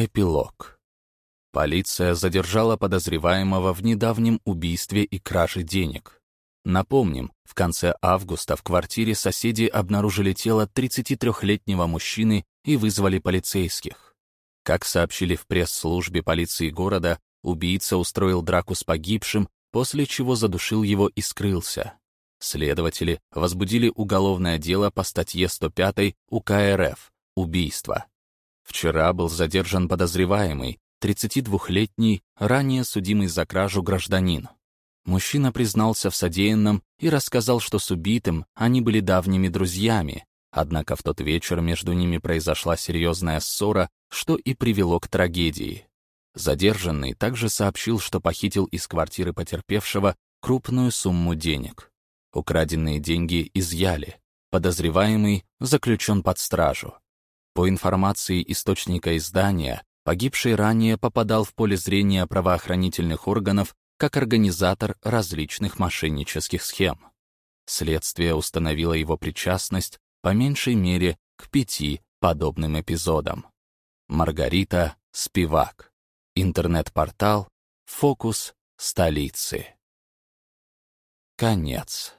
Эпилог. Полиция задержала подозреваемого в недавнем убийстве и краже денег. Напомним, в конце августа в квартире соседи обнаружили тело 33-летнего мужчины и вызвали полицейских. Как сообщили в пресс-службе полиции города, убийца устроил драку с погибшим, после чего задушил его и скрылся. Следователи возбудили уголовное дело по статье 105 УК РФ «Убийство». Вчера был задержан подозреваемый, 32-летний, ранее судимый за кражу гражданин. Мужчина признался в содеянном и рассказал, что с убитым они были давними друзьями, однако в тот вечер между ними произошла серьезная ссора, что и привело к трагедии. Задержанный также сообщил, что похитил из квартиры потерпевшего крупную сумму денег. Украденные деньги изъяли. Подозреваемый заключен под стражу. По информации источника издания, погибший ранее попадал в поле зрения правоохранительных органов как организатор различных мошеннических схем. Следствие установило его причастность, по меньшей мере, к пяти подобным эпизодам. Маргарита Спивак. Интернет-портал «Фокус столицы». Конец.